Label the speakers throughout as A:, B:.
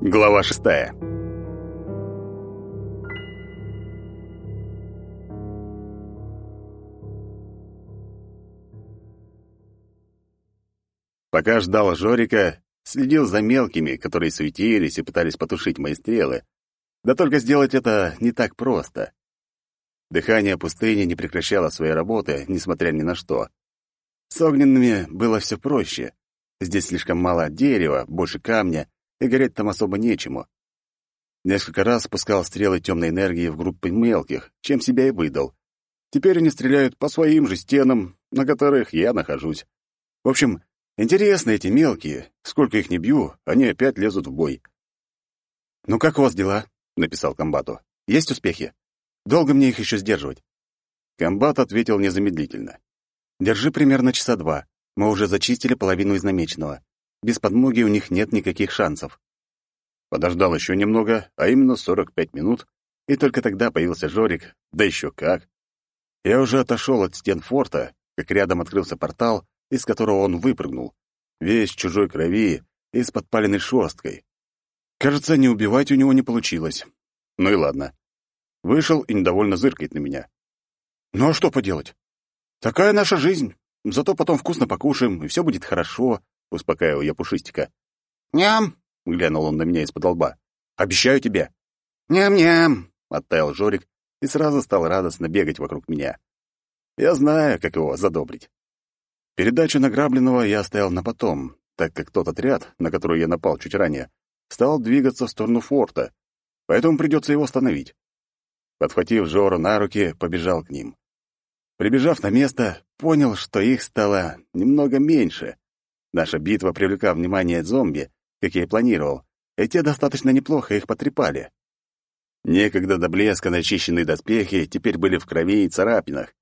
A: Глава шестая. Пока ждал Жорика, следил за мелкими, которые суетились и пытались потушить мои стрелы. Да только сделать это не так просто. Дыхание пустыни не прекращало своей работы, несмотря ни на что. С огненными было все проще. Здесь слишком мало дерева, больше камня, и гореть там особо нечему. Несколько раз спускал стрелы темной энергии в группы мелких, чем себя и выдал. Теперь они стреляют по своим же стенам, на которых я нахожусь. В общем, интересно эти мелкие. Сколько их не бью, они опять лезут в бой. «Ну как у вас дела?» — написал комбату. «Есть успехи? Долго мне их еще сдерживать?» Комбат ответил незамедлительно. «Держи примерно часа два. Мы уже зачистили половину из намеченного. Без подмоги у них нет никаких шансов. Подождал еще немного, а именно 45 минут, и только тогда появился Жорик, да еще как. Я уже отошел от стен форта, как рядом открылся портал, из которого он выпрыгнул, весь чужой крови и с подпаленной шерсткой. Кажется, не убивать у него не получилось. Ну и ладно. Вышел и недовольно зыркает на меня. Ну а что поделать? Такая наша жизнь. Зато потом вкусно покушаем, и все будет хорошо. — успокаивал я Пушистика.
B: «Ням!»
A: — глянул он на меня из-под лба. «Обещаю тебе!»
B: «Ням-ням!»
A: — оттаял Жорик и сразу стал радостно бегать вокруг меня. Я знаю, как его задобрить. Передачу награбленного я оставил на потом, так как тот отряд, на который я напал чуть ранее, стал двигаться в сторону форта, поэтому придется его остановить. Подхватив Жору на руки, побежал к ним. Прибежав на место, понял, что их стало немного меньше. Наша битва привлекла внимание зомби, как я и планировал, и те достаточно неплохо их потрепали. Некогда до блеска начищенные доспехи теперь были в крови и царапинах.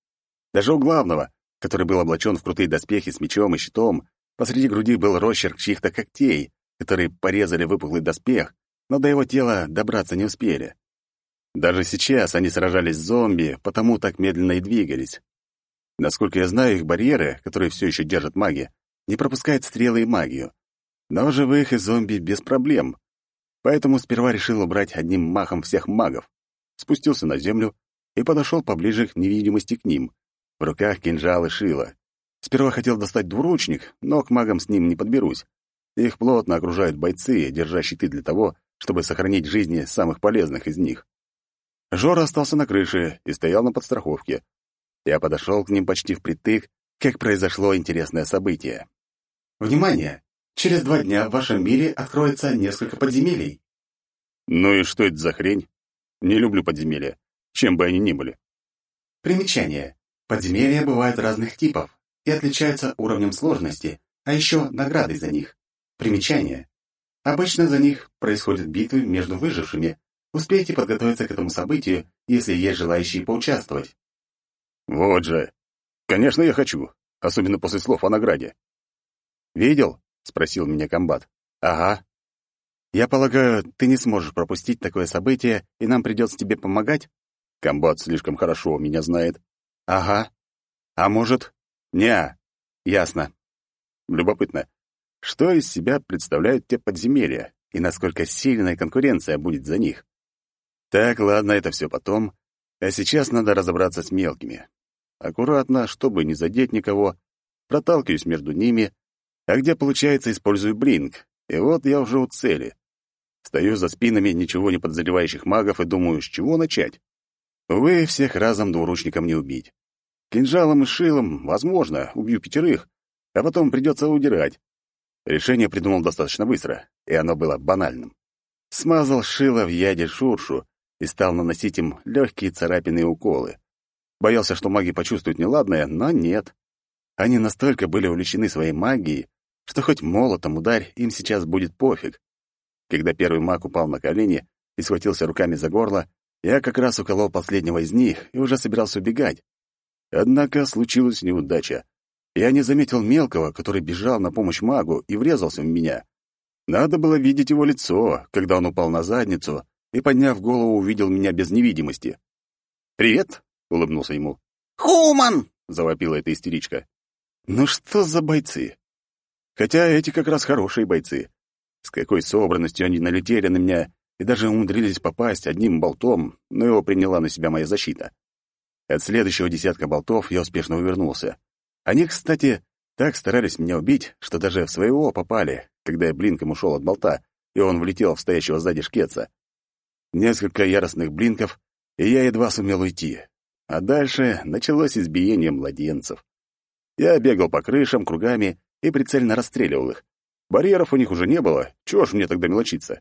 A: Даже у главного, который был облачен в крутые доспехи с мечом и щитом, посреди груди был росчерк чьих-то когтей, которые порезали выпуклый доспех, но до его тела добраться не успели. Даже сейчас они сражались с зомби, потому так медленно и двигались. Насколько я знаю, их барьеры, которые все еще держат маги, не пропускает стрелы и магию. Но живых и зомби без проблем. Поэтому сперва решил убрать одним махом всех магов. Спустился на землю и подошел поближе к невидимости к ним. В руках кинжал и шило. Сперва хотел достать двуручник, но к магам с ним не подберусь. Их плотно окружают бойцы, держа щиты для того, чтобы сохранить жизни самых полезных из них. Жора остался на крыше и стоял на подстраховке. Я подошел к ним почти впритык, как произошло интересное событие.
C: Внимание! Через два дня в вашем мире откроется несколько подземелий.
A: Ну и что это за хрень? Не люблю подземелья, чем бы они ни были.
C: Примечание. Подземелья бывают разных типов и отличаются уровнем сложности, а еще наградой за них. Примечание. Обычно за них происходят битвы между выжившими. Успейте подготовиться к этому событию, если есть желающие поучаствовать.
A: Вот же. Конечно, я хочу, особенно после слов о награде.
D: «Видел?» — спросил меня комбат. «Ага. Я полагаю, ты не сможешь пропустить такое событие, и нам придется тебе помогать?»
A: Комбат слишком хорошо меня знает.
D: «Ага. А может...» «Не, ясно.
A: Любопытно, что из себя представляют те подземелья, и насколько сильная конкуренция будет за них? Так, ладно, это все потом, а сейчас надо разобраться с мелкими. Аккуратно, чтобы не задеть никого, проталкиваюсь между ними — а где получается, использую блинк. И вот я уже у цели. Стою за спинами ничего не подозревающих магов и думаю, с чего начать. Увы, всех разом двуручником не убить. Кинжалом и шилом, возможно, убью пятерых, а потом придется удирать. Решение придумал достаточно быстро, и оно было банальным. Смазал шило в яде шуршу и стал наносить им легкие царапины и уколы. Боялся, что маги почувствуют неладное, но нет. Они настолько были увлечены своей магией, что хоть молотом ударь, им сейчас будет пофиг. Когда первый маг упал на колени и схватился руками за горло, я как раз уколол последнего из них и уже собирался убегать. Однако случилась неудача. Я не заметил мелкого, который бежал на помощь магу и врезался в меня. Надо было видеть его лицо, когда он упал на задницу и, подняв голову, увидел меня без невидимости. «Привет!» — улыбнулся ему.
B: «Хуман!»
A: — завопила эта истеричка. Ну что за бойцы? Хотя эти как раз хорошие бойцы. С какой собранностью они налетели на меня и даже умудрились попасть одним болтом, но его приняла на себя моя защита. От следующего десятка болтов я успешно увернулся. Они, кстати, так старались меня убить, что даже в своего попали, когда я блинком ушел от болта, и он влетел в стоящего сзади шкетца. Несколько яростных блинков, и я едва сумел уйти. А дальше началось избиение младенцев. Я бегал по крышам кругами и прицельно расстреливал их. Барьеров у них уже не было, чего ж мне тогда мелочиться?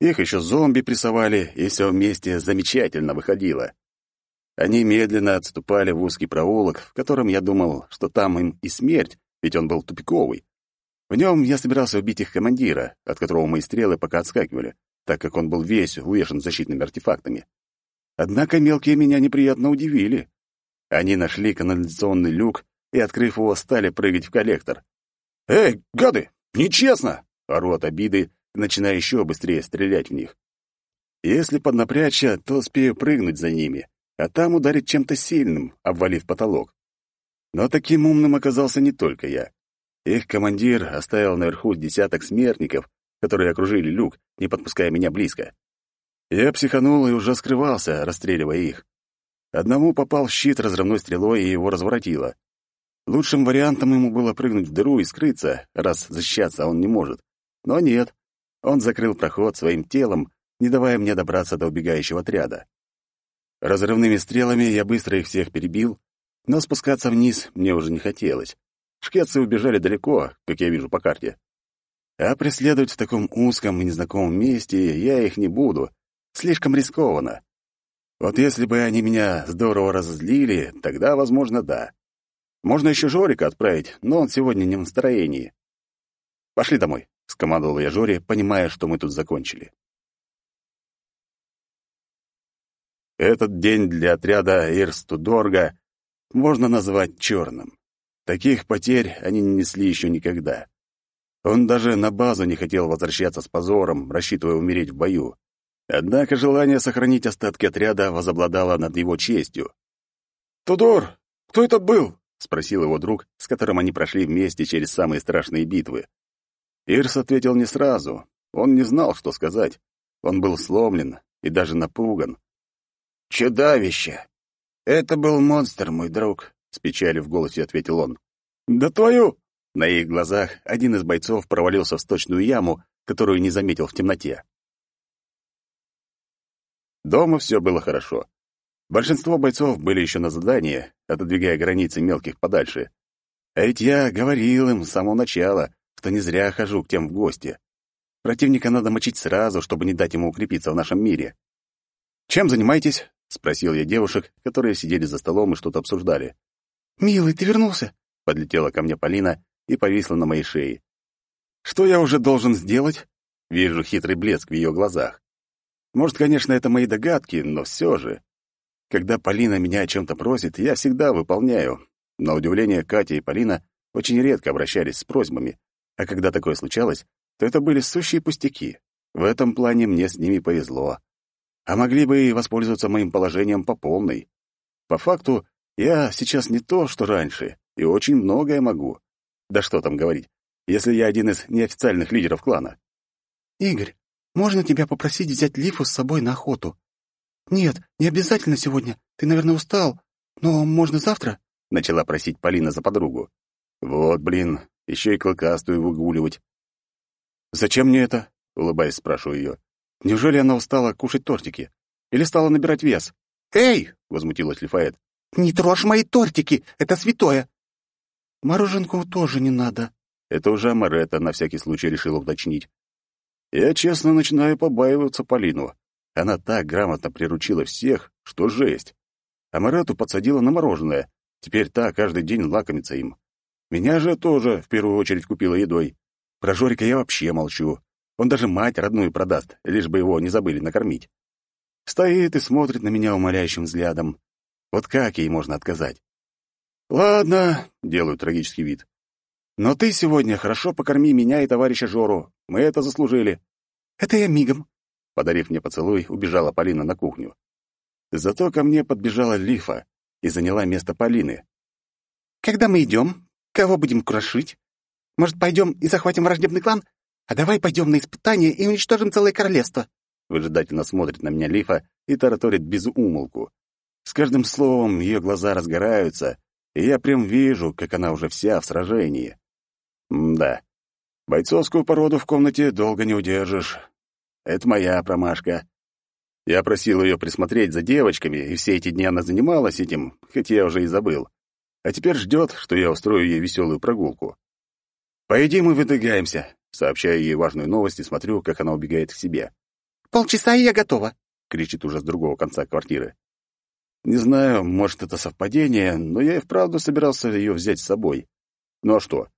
A: Их еще зомби прессовали, и все вместе замечательно выходило. Они медленно отступали в узкий проулок, в котором я думал, что там им и смерть, ведь он был тупиковый. В нем я собирался убить их командира, от которого мои стрелы пока отскакивали, так как он был весь увешан защитными артефактами. Однако мелкие меня неприятно удивили. Они нашли канализационный люк и, открыв его, стали прыгать в коллектор. «Эй, гады, нечестно!» — ору от обиды, начиная еще быстрее стрелять в них. Если поднапрячься, то успею прыгнуть за ними, а там ударить чем-то сильным, обвалив потолок. Но таким умным оказался не только я. Их командир оставил наверху десяток смертников, которые окружили люк, не подпуская меня близко. Я психанул и уже скрывался, расстреливая их. Одному попал щит разрывной стрелой, и его разворотило. Лучшим вариантом ему было прыгнуть в дыру и скрыться, раз защищаться он не может. Но нет. Он закрыл проход своим телом, не давая мне добраться до убегающего отряда. Разрывными стрелами я быстро их всех перебил, но спускаться вниз мне уже не хотелось. Шкетцы убежали далеко, как я вижу по карте. А преследовать в таком узком и незнакомом месте я их не буду, Слишком рискованно. Вот если бы они меня здорово разозлили, тогда, возможно, да. Можно еще Жорика отправить, но он сегодня не в настроении. «Пошли домой», — скомандовал я Жоре, понимая, что мы тут закончили. Этот день для отряда Ирстудорга можно назвать черным. Таких потерь они не несли еще никогда. Он даже на базу не хотел возвращаться с позором, рассчитывая умереть в бою. Однако желание сохранить остатки отряда возобладало над его честью. «Тудор, кто это был?» — спросил его друг, с которым они прошли вместе через самые страшные битвы. Ирс ответил не сразу. Он не знал, что сказать. Он был сломлен и даже напуган.
B: «Чудовище! Это был монстр, мой друг», — с печалью в голосе ответил он.
A: «Да твою!» На их глазах один из бойцов провалился в сточную яму, которую не заметил в темноте. Дома все было хорошо. Большинство бойцов были еще на задании, отодвигая границы мелких подальше. А ведь я говорил им с самого начала, что не зря хожу к тем в гости. Противника надо мочить сразу, чтобы не дать ему укрепиться в нашем мире. «Чем занимаетесь?» — спросил я девушек, которые сидели за столом и что-то обсуждали.
C: «Милый, ты вернулся?»
A: — подлетела ко мне Полина и повисла на моей шее. «Что я уже должен сделать?» Вижу хитрый блеск в ее глазах. Может, конечно, это мои догадки, но все же. Когда Полина меня о чем-то просит, я всегда выполняю. На удивление, Катя и Полина очень редко обращались с просьбами, а когда такое случалось, то это были сущие пустяки. В этом плане мне с ними повезло. А могли бы и воспользоваться моим положением по полной. По факту, я сейчас не то, что раньше, и очень многое могу. Да что там говорить, если я один из неофициальных лидеров клана.
C: «Игорь, можно тебя попросить взять Лифу с собой на охоту? Нет, не обязательно сегодня. Ты, наверное, устал. Но можно завтра?
A: Начала просить Полина за подругу. Вот, блин, еще и клыкастую выгуливать. Зачем мне это? Улыбаясь, спрашиваю ее. Неужели она устала кушать тортики? Или стала набирать вес?
C: Эй!
A: возмутилась Лифаэт.
C: Не трожь мои тортики, это святое. Мороженку тоже не надо.
A: Это уже Марета на всякий случай решила уточнить. Я, честно, начинаю побаиваться Полину. Она так грамотно приручила всех, что жесть. А подсадила на мороженое. Теперь та каждый день лакомится им. Меня же тоже в первую очередь купила едой. Про Жорика я вообще молчу. Он даже мать родную продаст, лишь бы его не забыли накормить. Стоит и смотрит на меня умоляющим взглядом. Вот как ей можно отказать? Ладно, делаю трагический вид. Но ты сегодня хорошо покорми меня и товарища Жору. Мы это заслужили.
C: Это я мигом.
A: Подарив мне поцелуй, убежала Полина на кухню. Зато ко мне подбежала Лифа и заняла место Полины.
C: Когда мы идем? Кого будем крошить? Может, пойдем и захватим враждебный клан? А давай пойдем на испытание и уничтожим целое королевство.
A: Выжидательно смотрит на меня Лифа и тараторит без умолку. С каждым словом ее глаза разгораются, и я прям вижу, как она уже вся в сражении. М да, бойцовскую породу в комнате долго не удержишь. Это моя промашка. Я просил ее присмотреть за девочками, и все эти дни она занималась этим, хоть я уже и забыл. А теперь ждет, что я устрою ей веселую прогулку. «Поедим и выдвигаемся», — сообщаю ей важную новость и смотрю, как она убегает к себе.
C: «Полчаса, и я готова», —
A: кричит уже с другого конца квартиры. Не знаю, может, это совпадение, но я и вправду собирался ее взять с собой. Ну а что?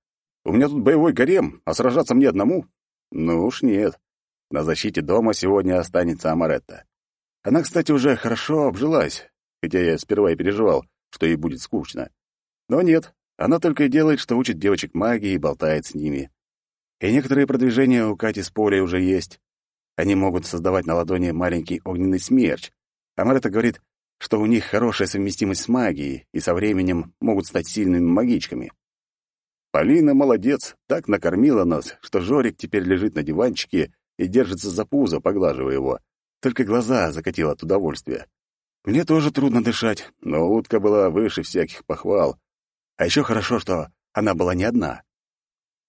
A: У меня тут боевой гарем, а сражаться мне одному? Ну уж нет. На защите дома сегодня останется Амаретта. Она, кстати, уже хорошо обжилась, хотя я сперва и переживал, что ей будет скучно. Но нет, она только и делает, что учит девочек магии и болтает с ними. И некоторые продвижения у Кати с Полей уже есть. Они могут создавать на ладони маленький огненный смерч. Амаретта говорит, что у них хорошая совместимость с магией и со временем могут стать сильными магичками. Полина молодец, так накормила нас, что Жорик теперь лежит на диванчике и держится за пузо, поглаживая его. Только глаза закатил от удовольствия. Мне тоже трудно дышать, но утка была выше всяких похвал. А еще хорошо, что она была не одна.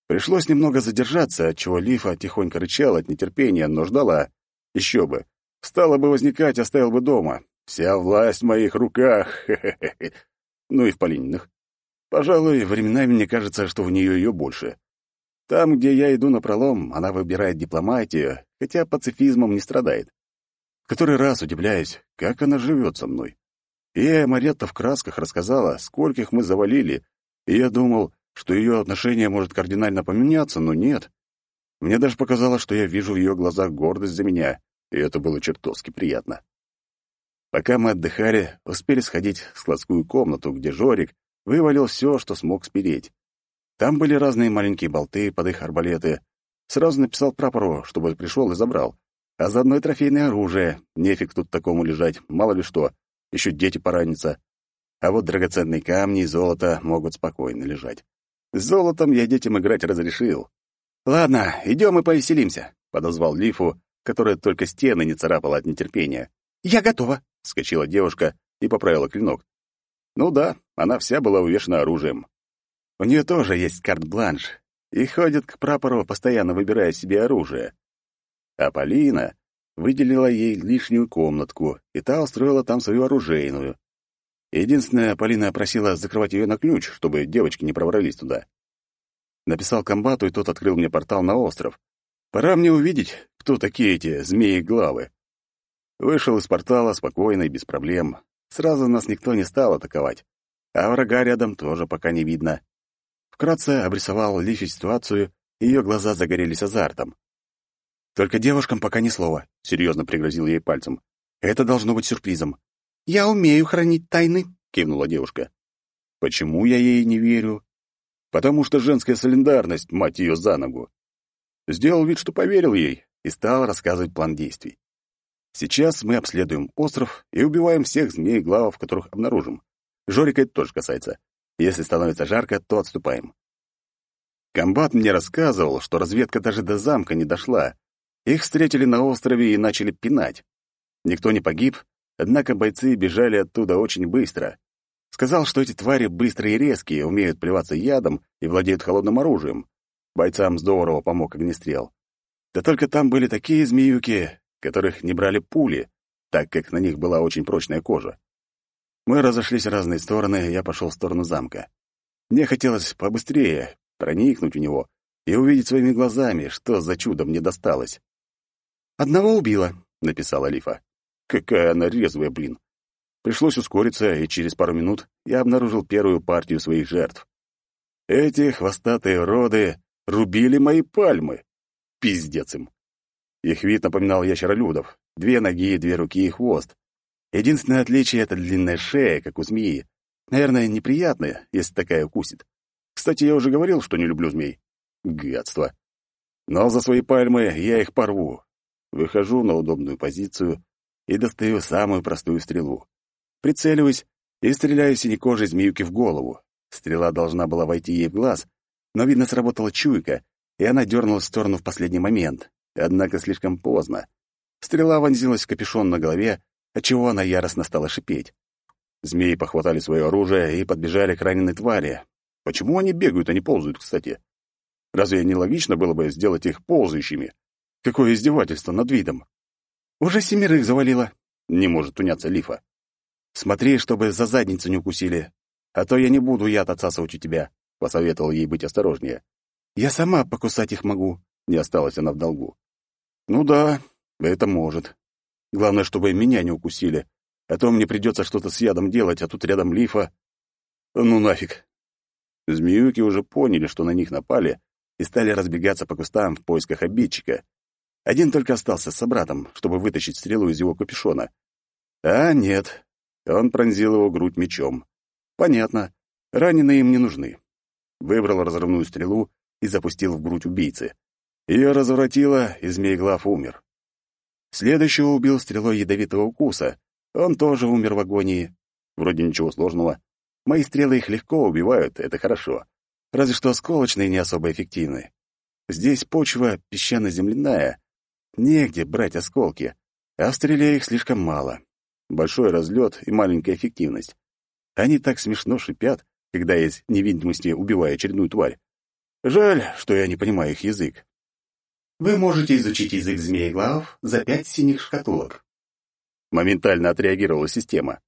A: Пришлось немного задержаться, отчего Лифа тихонько рычала от нетерпения, но ждала. Еще бы. Стало бы возникать, оставил бы дома. Вся власть в моих руках. Ну и в Полининых. Пожалуй, временами мне кажется, что в нее ее больше. Там, где я иду на пролом, она выбирает дипломатию, хотя пацифизмом не страдает. В который раз удивляюсь, как она живет со мной. И Маретта в красках рассказала, скольких мы завалили, и я думал, что ее отношение может кардинально поменяться, но нет. Мне даже показалось, что я вижу в ее глазах гордость за меня, и это было чертовски приятно. Пока мы отдыхали, успели сходить в складскую комнату, где Жорик вывалил все, что смог спереть. Там были разные маленькие болты под их арбалеты. Сразу написал прапору, чтобы пришел и забрал. А заодно и трофейное оружие. Нефиг тут такому лежать, мало ли что. Еще дети поранятся. А вот драгоценные камни и золото могут спокойно лежать. С золотом я детям играть разрешил. «Ладно, идем и повеселимся», — подозвал Лифу, которая только стены не царапала от нетерпения.
C: «Я готова», —
A: вскочила девушка и поправила клинок. Ну да, она вся была увешана оружием. У нее тоже есть карт-бланш, и ходит к прапору, постоянно выбирая себе оружие. А Полина выделила ей лишнюю комнатку, и та устроила там свою оружейную. Единственное, Полина просила закрывать ее на ключ, чтобы девочки не пробрались туда. Написал комбату, и тот открыл мне портал на остров. Пора мне увидеть, кто такие эти змеи-главы. Вышел из портала спокойно и без проблем. Сразу нас никто не стал атаковать. А врага рядом тоже пока не видно. Вкратце обрисовал Лифи ситуацию, ее глаза загорелись азартом. «Только девушкам пока ни слова», — серьезно пригрозил ей пальцем. «Это должно быть сюрпризом».
C: «Я умею хранить тайны», —
A: кивнула девушка. «Почему я ей не верю?» «Потому что женская солидарность, мать ее, за ногу». Сделал вид, что поверил ей, и стал рассказывать план действий. Сейчас мы обследуем остров и убиваем всех змей-главов, которых обнаружим. Жорика это тоже касается. Если становится жарко, то отступаем. Комбат мне рассказывал, что разведка даже до замка не дошла. Их встретили на острове и начали пинать. Никто не погиб, однако бойцы бежали оттуда очень быстро. Сказал, что эти твари быстрые и резкие, умеют плеваться ядом и владеют холодным оружием. Бойцам здорово помог огнестрел. Да только там были такие змеюки, которых не брали пули, так как на них была очень прочная кожа. Мы разошлись в разные стороны, я пошел в сторону замка. Мне хотелось побыстрее проникнуть в него и увидеть своими глазами, что за чудо мне досталось.
C: «Одного убила», —
A: написала Лифа. «Какая она резвая, блин!» Пришлось ускориться, и через пару минут я обнаружил первую партию своих жертв. Эти хвостатые роды рубили мои пальмы. Пиздец им. Их вид напоминал ящеролюдов. Две ноги, две руки и хвост. Единственное отличие — это длинная шея, как у змеи. Наверное, неприятная, если такая укусит. Кстати, я уже говорил, что не люблю змей. Гадство. Но за свои пальмы я их порву. Выхожу на удобную позицию и достаю самую простую стрелу. Прицеливаюсь и стреляю синекожей змеюки в голову. Стрела должна была войти ей в глаз, но, видно, сработала чуйка, и она дернулась в сторону в последний момент. Однако слишком поздно. Стрела вонзилась в капюшон на голове, отчего она яростно стала шипеть. Змеи похватали свое оружие и подбежали к раненой твари. Почему они бегают, а не ползают, кстати? Разве не логично было бы сделать их ползающими? Какое издевательство над видом. Уже семерых завалило. Не может уняться Лифа. Смотри, чтобы за задницу не укусили, а то я не буду яд отсасывать у тебя, посоветовал ей быть осторожнее. Я сама покусать их могу, не осталась она в долгу. Ну да, это может. Главное, чтобы меня не укусили, а то мне придется что-то с ядом делать, а тут рядом Лифа. Ну нафиг. Змеюки уже поняли, что на них напали, и стали разбегаться по кустам в поисках обидчика. Один только остался с собратом, чтобы вытащить стрелу из его капюшона. А нет, он пронзил его грудь мечом. Понятно, раненые им не нужны. Выбрал разрывную стрелу и запустил в грудь убийцы. Ее разворотило, и змееглав умер. Следующего убил стрелой ядовитого укуса. Он тоже умер в агонии. Вроде ничего сложного. Мои стрелы их легко убивают, это хорошо. Разве что осколочные не особо эффективны. Здесь почва песчано-земляная. Негде брать осколки, а в стреле их слишком мало. Большой разлет и маленькая эффективность. Они так смешно шипят, когда я из невидимости убиваю очередную тварь. Жаль, что я не понимаю их язык.
C: Вы можете изучить язык змееглавов за пять синих шкатулок.
A: Моментально отреагировала система.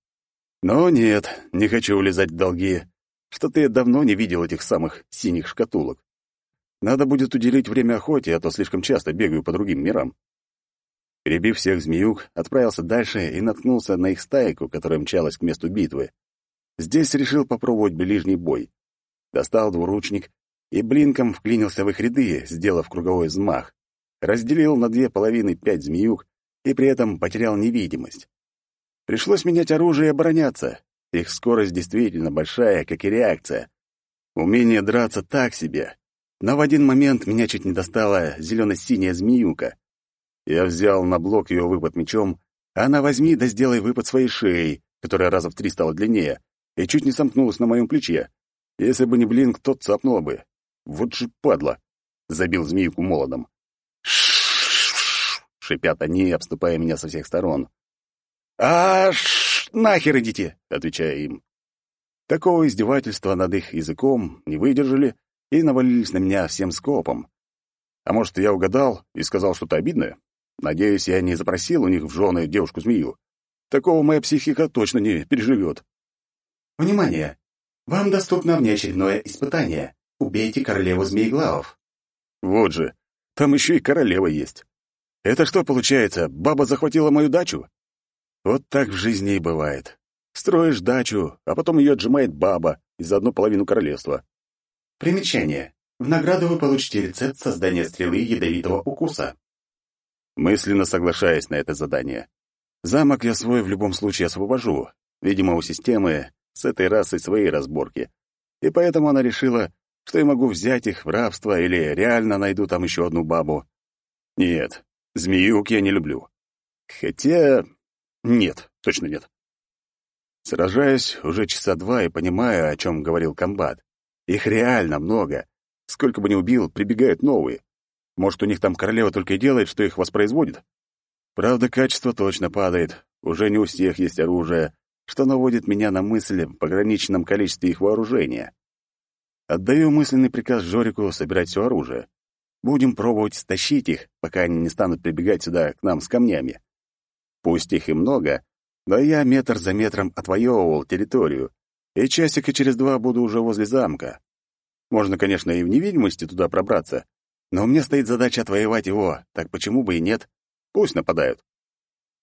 A: Но нет, не хочу улезать в долги. Что-то я давно не видел этих самых синих шкатулок. Надо будет уделить время охоте, а то слишком часто бегаю по другим мирам. Перебив всех змеюк, отправился дальше и наткнулся на их стайку, которая мчалась к месту битвы. Здесь решил попробовать ближний бой. Достал двуручник и блинком вклинился в их ряды, сделав круговой взмах. Разделил на две половины пять змеюк и при этом потерял невидимость. Пришлось менять оружие и обороняться. Их скорость действительно большая, как и реакция. Умение драться так себе. Но в один момент меня чуть не достала зелено-синяя змеюка. Я взял на блок ее выпад мечом, а она возьми да сделай выпад своей шеей, которая раза в три стала длиннее, и чуть не сомкнулась на моем плече. Если бы не блинк, тот цапнула бы. Вот же падла! Забил змеюку молодом. Шипят они, обступая меня со всех сторон. «Аш, нахер идите!» — отвечаю им. Такого издевательства над их языком не выдержали и навалились на меня всем скопом. А может, я угадал и сказал что-то обидное? Надеюсь, я не запросил у них в жены девушку-змею. Такого моя психика точно не переживет.
C: Внимание! Вам доступно внеочередное испытание. Убейте королеву змееглавов.
A: Вот же, там еще и королева есть. Это что получается, баба захватила мою дачу? Вот так в жизни и бывает. Строишь дачу, а потом ее отжимает баба и заодно половину королевства.
C: Примечание. В награду вы получите рецепт создания стрелы ядовитого укуса.
A: Мысленно соглашаясь на это задание. Замок я свой в любом случае освобожу. Видимо, у системы с этой расой свои разборки. И поэтому она решила, что я могу взять их в рабство или реально найду там еще одну бабу. Нет, змеюк я не люблю. Хотя... Нет, точно нет. Сражаюсь уже часа два и понимаю, о чем говорил комбат. Их реально много. Сколько бы ни убил, прибегают новые. Может, у них там королева только и делает, что их воспроизводит? Правда, качество точно падает. Уже не у всех есть оружие, что наводит меня на мысль о пограничном количестве их вооружения. Отдаю мысленный приказ Жорику собирать все оружие. Будем пробовать стащить их, пока они не станут прибегать сюда к нам с камнями. Пусть их и много, но я метр за метром отвоевывал территорию, и часика через два буду уже возле замка. Можно, конечно, и в невидимости туда пробраться, но мне стоит задача отвоевать его, так почему бы и нет? Пусть нападают.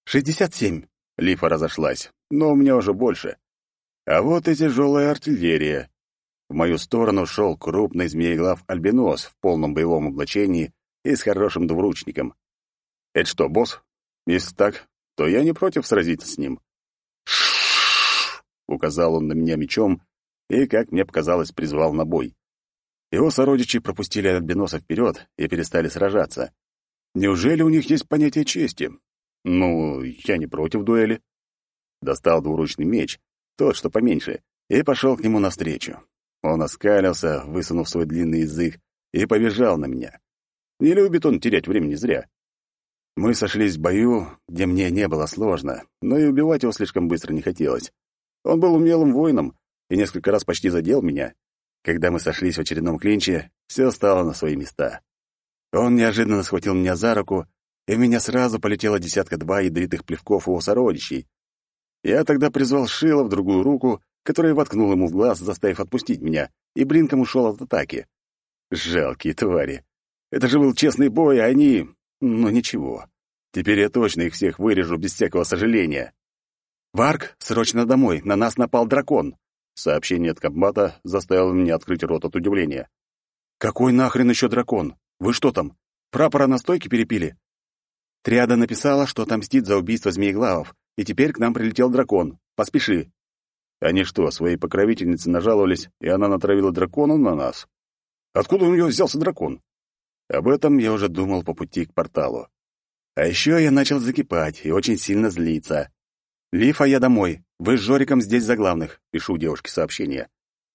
A: «Шестьдесят семь», — Лифа разошлась, но у меня уже больше. А вот и тяжелая артиллерия. В мою сторону шел крупный змееглав альбинос в полном боевом облачении и с хорошим двуручником. Это что, босс? Если так, то я не против сразиться с ним. Указал он на меня мечом и, как мне показалось, призвал на бой. Его сородичи пропустили альбиноса вперед и перестали сражаться. Неужели у них есть понятие чести? Ну, я не против дуэли. Достал двуручный меч, тот, что поменьше, и пошел к нему навстречу. Он оскалился, высунув свой длинный язык, и побежал на меня. Не любит он терять времени зря. Мы сошлись в бою, где мне не было сложно, но и убивать его слишком быстро не хотелось. Он был умелым воином и несколько раз почти задел меня. Когда мы сошлись в очередном клинче, все стало на свои места. Он неожиданно схватил меня за руку, и в меня сразу полетела десятка-два ядритых плевков его сородичей. Я тогда призвал Шила в другую руку, которая воткнула ему в глаз, заставив отпустить меня, и блинком ушел от атаки. Жалкие твари. Это же был честный бой, а они... Ну, ничего. Теперь я точно их всех вырежу без всякого сожаления. «Варк, срочно домой, на нас напал дракон!» Сообщение от комбата заставило меня открыть рот от удивления. «Какой нахрен еще дракон? Вы что там, прапора на стойке перепили?» Триада написала, что отомстит за убийство змееглавов, и теперь к нам прилетел дракон. Поспеши. Они что, своей покровительнице нажаловались, и она натравила дракона на нас? Откуда у нее взялся дракон? Об этом я уже думал по пути к порталу. А еще я начал закипать и очень сильно злиться. «Лифа, я домой. Вы с Жориком здесь за главных», — пишу девушке сообщение.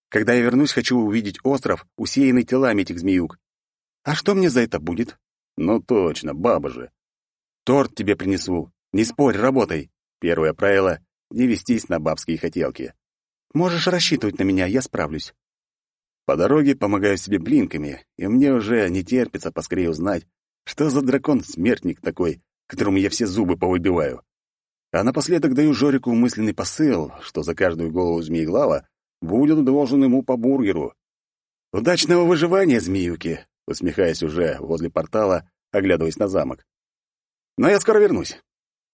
A: «Когда я вернусь, хочу увидеть остров, усеянный телами этих змеюк. А что мне за это будет?» «Ну точно, баба же. Торт тебе принесу. Не спорь, работай. Первое правило — не вестись на бабские хотелки. Можешь рассчитывать на меня, я справлюсь. По дороге помогаю себе блинками, и мне уже не терпится поскорее узнать, что за дракон-смертник такой, которому я все зубы повыбиваю. А напоследок даю Жорику мысленный посыл, что за каждую голову змееглава будет должен ему по бургеру. «Удачного выживания, змеюки!» усмехаясь уже возле портала, оглядываясь на замок. «Но я скоро вернусь.